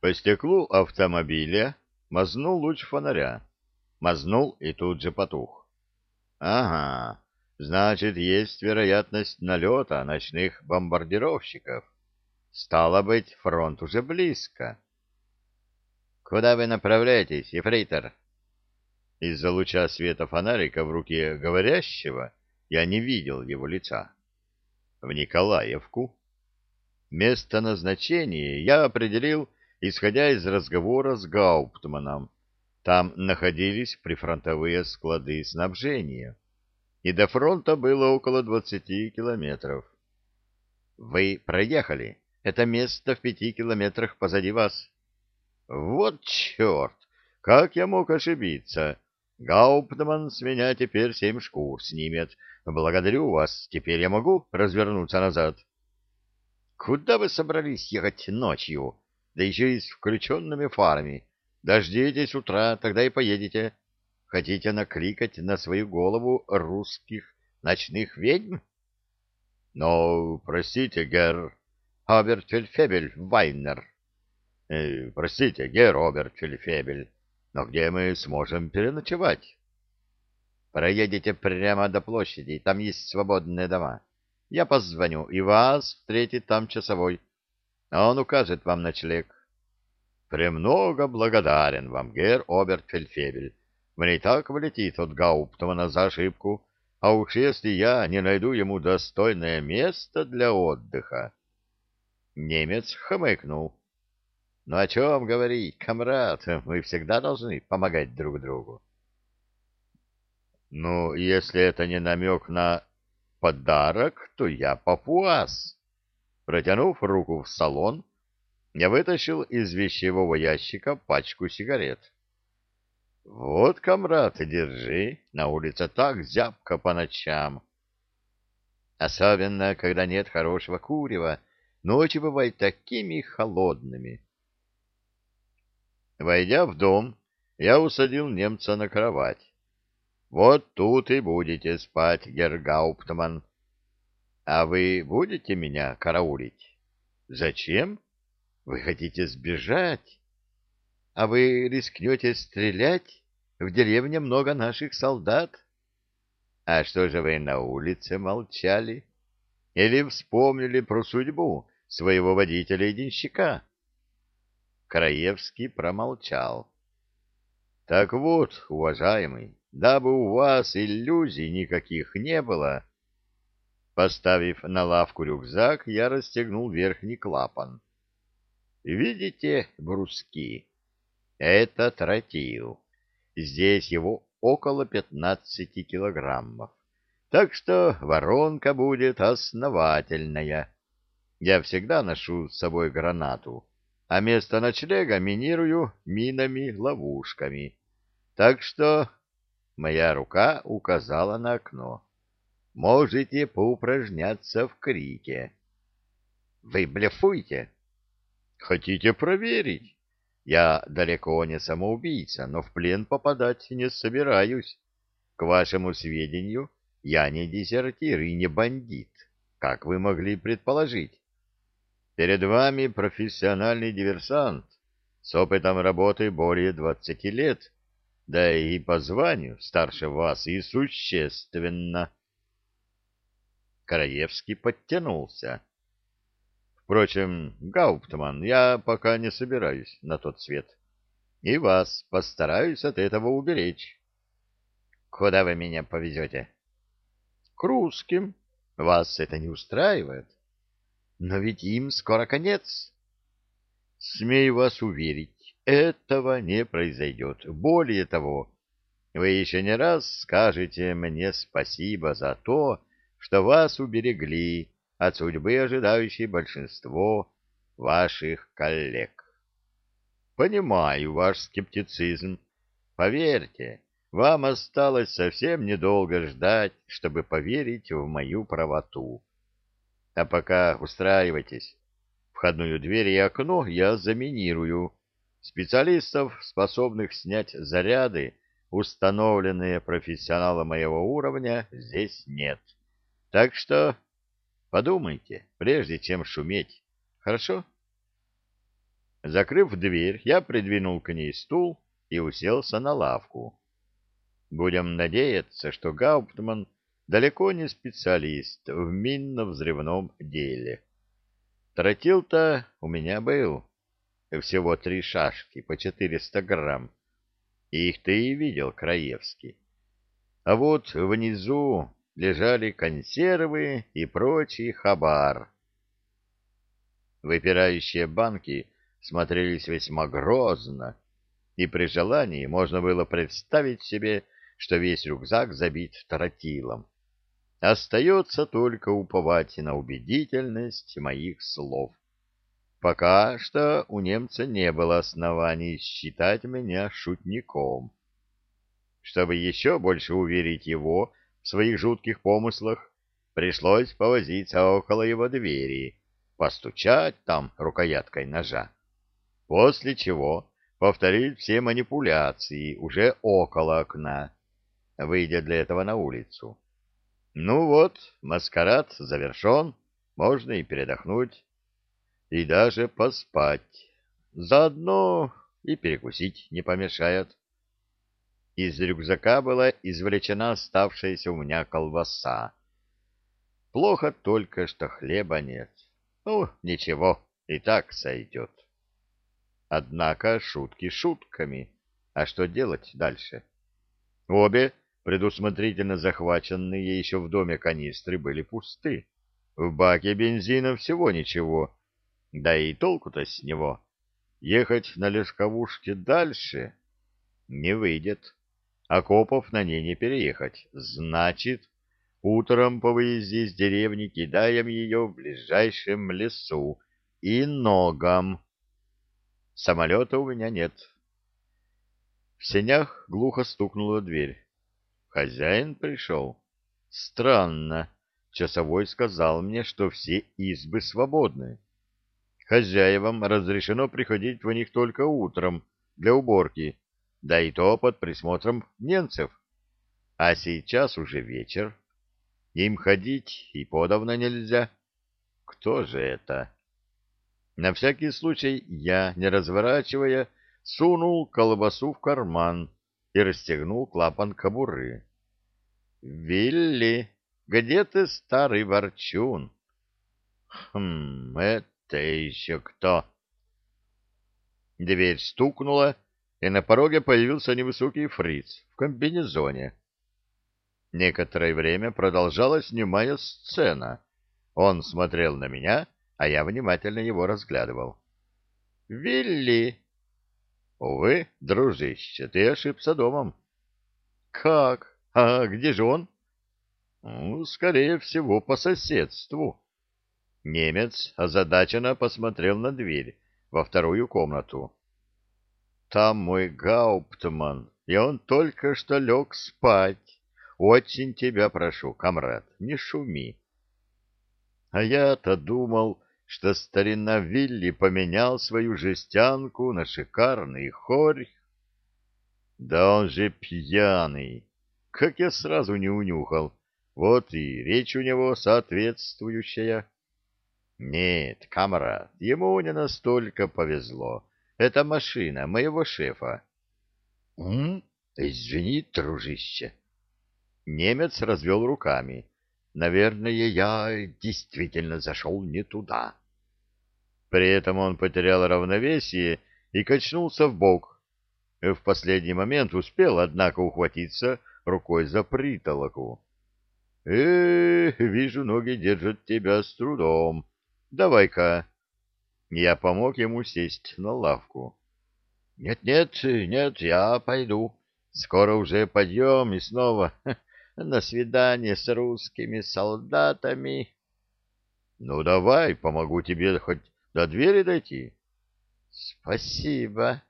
По стеклу автомобиля мазнул луч фонаря. Мазнул и тут же потух. Ага, значит, есть вероятность налета ночных бомбардировщиков. Стало быть, фронт уже близко. Куда вы направляетесь, ефрейтор? Из-за луча света фонарика в руке говорящего я не видел его лица. В Николаевку. Место назначения я определил, исходя из разговора с Гауптманом. Там находились прифронтовые склады снабжения, и до фронта было около двадцати километров. Вы проехали. Это место в пяти километрах позади вас. Вот черт! Как я мог ошибиться? Гауптман с меня теперь семь шкур снимет. Благодарю вас. Теперь я могу развернуться назад. Куда вы собрались ехать ночью? Да еще и с включенными фарами. Дождитесь утра, тогда и поедете. Хотите накликать на свою голову русских ночных ведьм? Но, простите, герр Обертфельдфебель Вайнер. Э, простите, герр Обертфельдфебель. Но где мы сможем переночевать? Проедете прямо до площади, там есть свободные дома. Я позвоню, и вас встретит там часовой. Он укажет вам ночлег. Премного благодарен вам, гер Обертфельдфебель. Мне и так влетит от Гауптмана за ошибку, а уж если я не найду ему достойное место для отдыха. Немец хмыкнул. Ну о чем говорить, комрад, мы всегда должны помогать друг другу. Ну, если это не намек на подарок, то я папуас. Протянув руку в салон, я вытащил из вещевого ящика пачку сигарет. Вот, комрад, держи, на улице так зябко по ночам. Особенно, когда нет хорошего курева, ночи бывают такими холодными. Войдя в дом, я усадил немца на кровать. Вот тут и будете спать, Гергауптман. А вы будете меня караулить? Зачем? Вы хотите сбежать? А вы рискнете стрелять? В деревне много наших солдат. А что же вы на улице молчали? Или вспомнили про судьбу своего водителя и денщика? Краевский промолчал. Так вот, уважаемый, дабы у вас иллюзий никаких не было, поставив на лавку рюкзак, я расстегнул верхний клапан. Видите бруски? Это тротил. Здесь его около пятнадцати килограммов. Так что воронка будет основательная. Я всегда ношу с собой гранату а место ночлега минирую минами-ловушками. Так что моя рука указала на окно. Можете поупражняться в крике. Вы блефуете? Хотите проверить? Я далеко не самоубийца, но в плен попадать не собираюсь. К вашему сведению, я не дезертир и не бандит, как вы могли предположить. Перед вами профессиональный диверсант с опытом работы более двадцати лет, да и по званию старше вас и существенно. Краевский подтянулся. Впрочем, Гауптман, я пока не собираюсь на тот свет. И вас постараюсь от этого уберечь. Куда вы меня повезете? К русским. Вас это не устраивает? Но ведь им скоро конец. Смею вас уверить, этого не произойдет. Более того, вы еще не раз скажете мне спасибо за то, что вас уберегли от судьбы, ожидающей большинство ваших коллег. Понимаю ваш скептицизм. Поверьте, вам осталось совсем недолго ждать, чтобы поверить в мою правоту. А пока устраивайтесь. Входную дверь и окно я заминирую. Специалистов, способных снять заряды, установленные профессионала моего уровня, здесь нет. Так что подумайте, прежде чем шуметь. Хорошо? Закрыв дверь, я придвинул к ней стул и уселся на лавку. Будем надеяться, что Гауптман далеко не специалист в минно-взрывном деле. Тротил-то у меня был. Всего три шашки по 400 грамм. Их ты и видел, Краевский. А вот внизу лежали консервы и прочий хабар. Выпирающие банки смотрелись весьма грозно, и при желании можно было представить себе, что весь рюкзак забит тротилом. Остается только уповать на убедительность моих слов. Пока что у немца не было оснований считать меня шутником. Чтобы еще больше уверить его своих жутких помыслах, пришлось повозиться около его двери, постучать там рукояткой ножа. После чего повторить все манипуляции уже около окна, выйдя для этого на улицу. Ну вот, маскарад завершен, можно и передохнуть, и даже поспать. Заодно и перекусить не помешает. Из рюкзака была извлечена оставшаяся у меня колбаса. Плохо только, что хлеба нет. Ну, ничего, и так сойдет. Однако шутки шутками. А что делать дальше? Обе предусмотрительно захваченные еще в доме канистры были пусты. В баке бензина всего ничего, да и толку-то с него. Ехать на легковушке дальше не выйдет. Окопов на ней не переехать. Значит, утром по выезде из деревни кидаем ее в ближайшем лесу и ногам. Самолета у меня нет. В сенях глухо стукнула дверь. Хозяин пришел. Странно. Часовой сказал мне, что все избы свободны. Хозяевам разрешено приходить в них только утром для уборки, да и то под присмотром немцев. А сейчас уже вечер. Им ходить и подавно нельзя. Кто же это? На всякий случай я, не разворачивая, сунул колбасу в карман и расстегнул клапан кобуры. «Вилли, где ты, старый ворчун?» «Хм, это еще кто?» Дверь стукнула, и на пороге появился невысокий фриц в комбинезоне. Некоторое время продолжалась немая сцена. Он смотрел на меня, а я внимательно его разглядывал. «Вилли!» «Увы, дружище, ты ошибся домом». «Как? А где же он?» «Ну, скорее всего, по соседству». Немец озадаченно посмотрел на дверь во вторую комнату. «Там мой гауптман, и он только что лег спать. Очень тебя прошу, комрад, не шуми». А я-то думал, что старина Вилли поменял свою жестянку на шикарный хорь. Да он же пьяный, как я сразу не унюхал. Вот и речь у него соответствующая. Нет, камарад, ему не настолько повезло. Это машина моего шефа. — Извини, дружище. Немец развел руками. Наверное, я действительно зашел не туда. При этом он потерял равновесие и качнулся в бок. В последний момент успел, однако, ухватиться рукой за притолоку. э, вижу, ноги держат тебя с трудом. Давай-ка. Я помог ему сесть на лавку. Нет-нет, нет, я пойду. Скоро уже подъем и снова на свидание с русскими солдатами. Ну, давай, помогу тебе хоть до двери дойти. Спасибо.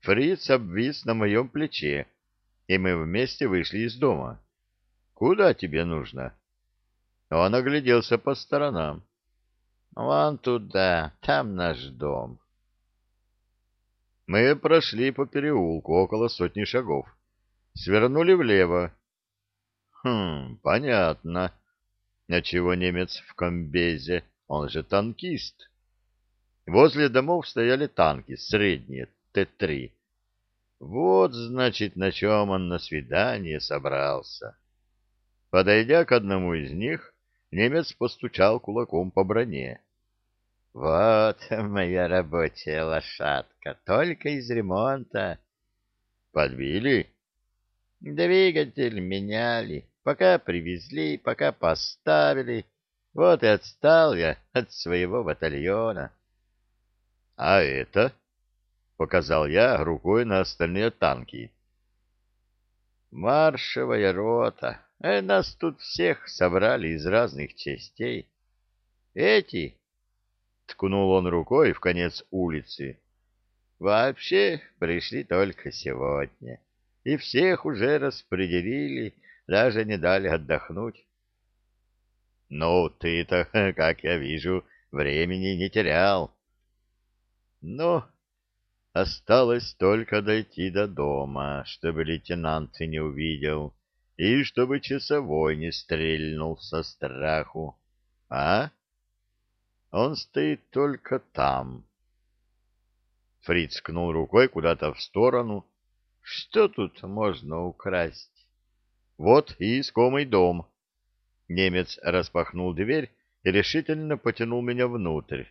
Фриц обвис на моем плече, и мы вместе вышли из дома. Куда тебе нужно? Он огляделся по сторонам. Вон туда, там наш дом. Мы прошли по переулку около сотни шагов. Свернули влево Хм, понятно. А чего немец в комбезе? Он же танкист. Возле домов стояли танки, средние, Т-3. Вот, значит, на чем он на свидание собрался. Подойдя к одному из них, немец постучал кулаком по броне. — Вот моя рабочая лошадка, только из ремонта. — Подбили? — Двигатель меняли, пока привезли, пока поставили. Вот и отстал я от своего батальона. — А это? — показал я рукой на остальные танки. — Маршевая рота. Э, нас тут всех собрали из разных частей. Эти, — ткнул он рукой в конец улицы, — вообще пришли только сегодня, и всех уже распределили, даже не дали отдохнуть. — Ну, ты-то, как я вижу, времени не терял. — Ну, осталось только дойти до дома, чтобы лейтенант не увидел. — и чтобы часовой не стрельнул со страху. А? Он стоит только там. Фриц кнул рукой куда-то в сторону. Что тут можно украсть? Вот и искомый дом. Немец распахнул дверь и решительно потянул меня внутрь.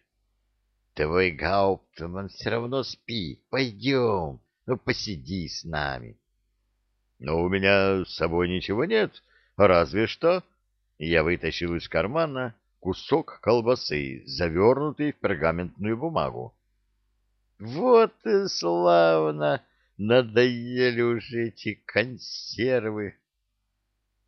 Твой Гауптман все равно спи. Пойдем, ну посиди с нами. Но у меня с собой ничего нет, разве что... Я вытащил из кармана кусок колбасы, завернутый в пергаментную бумагу. Вот и славно! Надоели уже эти консервы.